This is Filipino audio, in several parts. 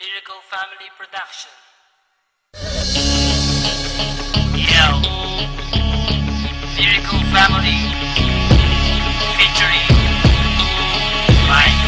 Lyrical Family Production. Yo. Lyrical Family. Featuring Mike.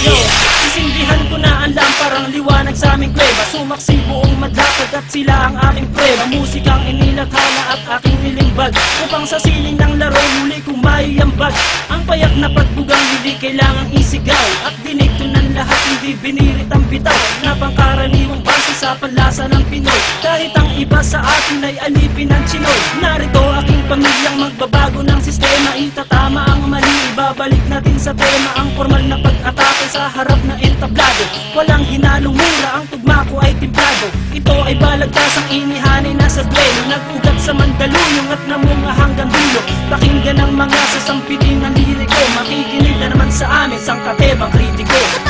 Yo, sisindihan ko na ang lamparang liwanag sa aming kuweba Sumaksi buong madlapad at sila ang aming prueba Musikang inilathala at aking nilimbag Upang sa sining ng laro muli kong maiambag Ang payak na pagbugang hindi kailangang isigaw At dinigto ng lahat hindi binirit ang bitaw Na pangkaraniwang base sa panlasa ng Pinoy. Kahit ang iba sa atin ay alipin ng Chinoy. Narito aking pamilyang magbabago ng sistema. Itatama ang mali, ibabalik natin sa tema. Ang formal na pag-atake sa harap na entablado. Walang hinalong mura, ang tugma ko ay timplado. Ito ay balagtasang inihanay na sa duelo. Nag-ugat sa Mandaluyong at namunga hanggang dulo. Pakinggan ang mga sasampitin ng liriko. Makikinig na naman sa amin, sang katebang kritiko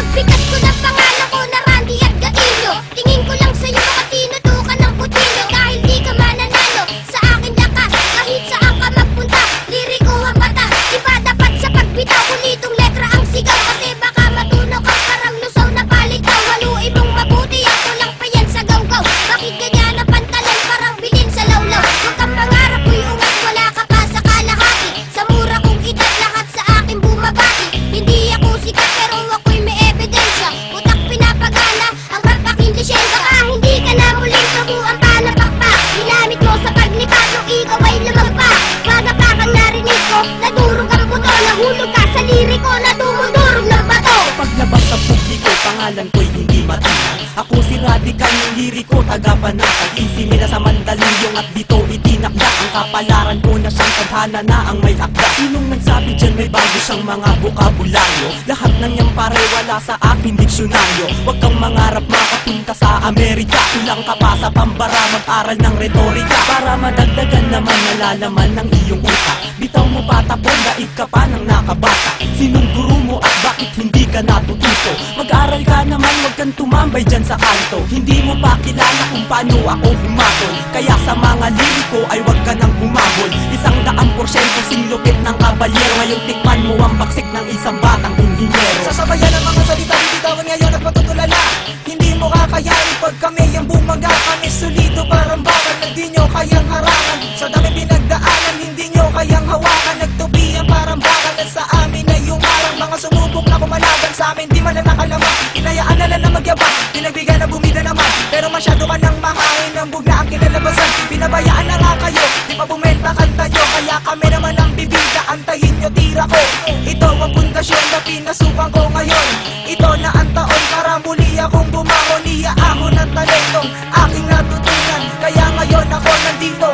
si Radical liriko, taga-panatag Isimila sa Mandaluyong at dito itinakda Ang kapalaran ko na siyang tadhana na ang may akda. Sinong nagsabi dyan may bago siyang mga bukabularyo Lahat ng yan pare wala sa aking diksyonaryo. Huwag kang mangarap makapunta sa Amerika. Kulang ka pa sa pambara mag-aral ng retorika. Para madagdagan naman nalalaman ng iyong utak. Bitaw mo patapon, daig ka pa ng nakabata. Sinong guru mo at bakit hindi ka ka naman, wag kang tumambay dyan sa kanto Hindi mo pa kilala kung paano ako humatol Kaya sa mga liriko ay wag ka nang humabol. Isang daan porsyento sinlupit ng kabalyero. Ngayon tikman mo ang baksik ng isang batang inhinyero Sasabayan ang mga salita bibitawan ngayon at matutulala. Hindi mo kakayanin pag kami ang bumaga. Kami solido parang bakal na di nyo kayang harangan. Sa dami pinagdaanan hindi nyo kayang hawakan Bakal na sa amin ay umarang Mga sumubok na kumalaban sa amin. Di man na nakalaman Inayaan na lang na magyabang. Pinagbigyan na bumida naman Pero masyado ka nang mahain. Ang bugna ang kinalabasan Pinabayaan na nga kayo. Di pa bumenta kanta nyo Kaya kami naman ang bibida. Antayin nyo tira ko. Ito ang pundasyon na pinasukan ko ngayon. Ito na ang taon para muli akong bumangon. Iyaahon ng talentong aking natutunan. Kaya ngayon ako nandito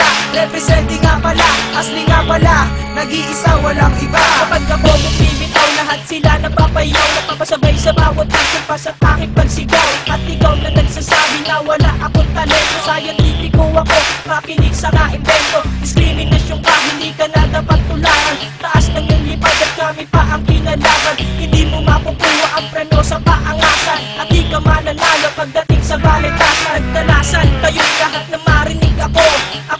isa. Representing nga pala Asli nga pala Nag-iisa walang iba. Kapag ako bumibitaw, lahat sila napapayaw. Napapasabay sa bawat action pa sa aking pagsigaw. At ikaw na nagsasabi na wala akong talento. Scientifico ako, makinig sa kaimbento Diskriminasyon ka, hindi ka na dapat tularan. Taas ng iyong lipad at kami pa ang kinalaban Hindi mo makukuha ang preno sa paangasan. At di ka mananalo pagdating sa baletasan Nagdalasan kayong lahat na marinig ako. Ako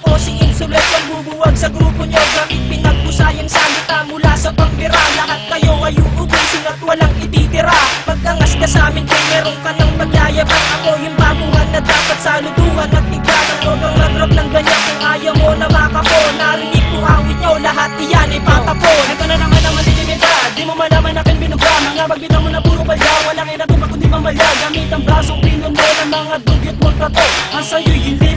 bubuwag sa grupo nyo Gamit pinagpusayang salita mula sa pambira. Lahat kayo ay uubusin at walang ititira. Pagdangas ka sa amin kung meron ka ng magyayabang Ako yung baguhan na dapat saluduhan. At tigatan ko Nang rap ng ganyan. Kung ayaw mo na makako Narinig ko awit nyo, lahat iyan ay patapon Ito na naman ang malilimita, di mo malaman akin binuga Mga bagbitaw mo na puro palya, walang inaguma kundi mamalya Gamit ang brasong pinuno ng mga dugyot mong tato Ang sa'yo'y hililiit,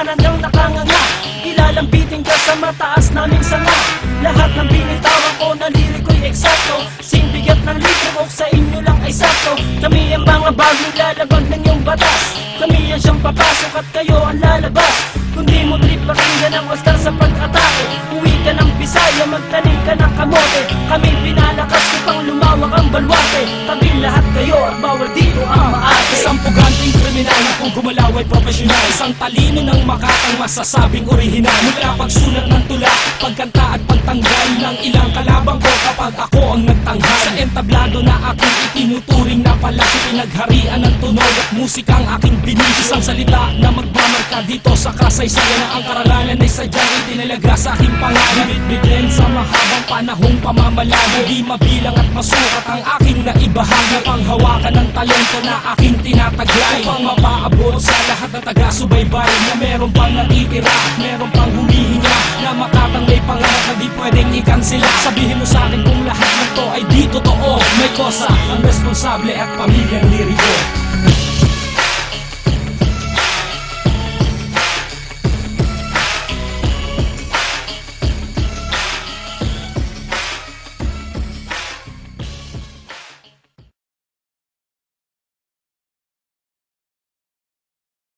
tinutumba, tawanan ng nakanganga. Ilalambitin ka sa mataas naming sanga Lahat ng binitawan ko na liriko'y eksakto. Sing bigat ng litro sa inyo lang ay sakto. Kami ang mga bagong lalabag ng iyong batas. Kami ang siyang papasok at kayo ang lalabas. Kung mo trip pakinggan ang wastar sa pag-atake. Uwi ka ng Bisaya, magtanim ka ng kamote. Kami pinalakas upang lumawak ang balwate. Tabi profesional Isang talino ng makatang masasabing orihinal Mula pagsulat ng tula, pagkanta at pagtanggal Ng ilang kalabang ko kapag ako ang nagtanghal. Sa entablado na aking itinuturing na palaki Pinagharian ng tunog at musikang aking binis Isang salita na magmamarka dito sa kasaysayan Na ang karangalan ay sadyang itinalaga sa aking pangalan. Bibigyan sa mahabang panahong pamamalagi Di mabilang at masukat ang aking naibahagi. Panghawakan ng talento na aking tinataglay Upang mapaabot sa lahat ng taga-subaybay Na meron pang natitira at meron pang humihinga Na makatang may pangarap na di pwedeng ikansila Sabihin mo sa akin kung lahat ng to ay di totoo. May kosa, ang responsable at pamilyang liriko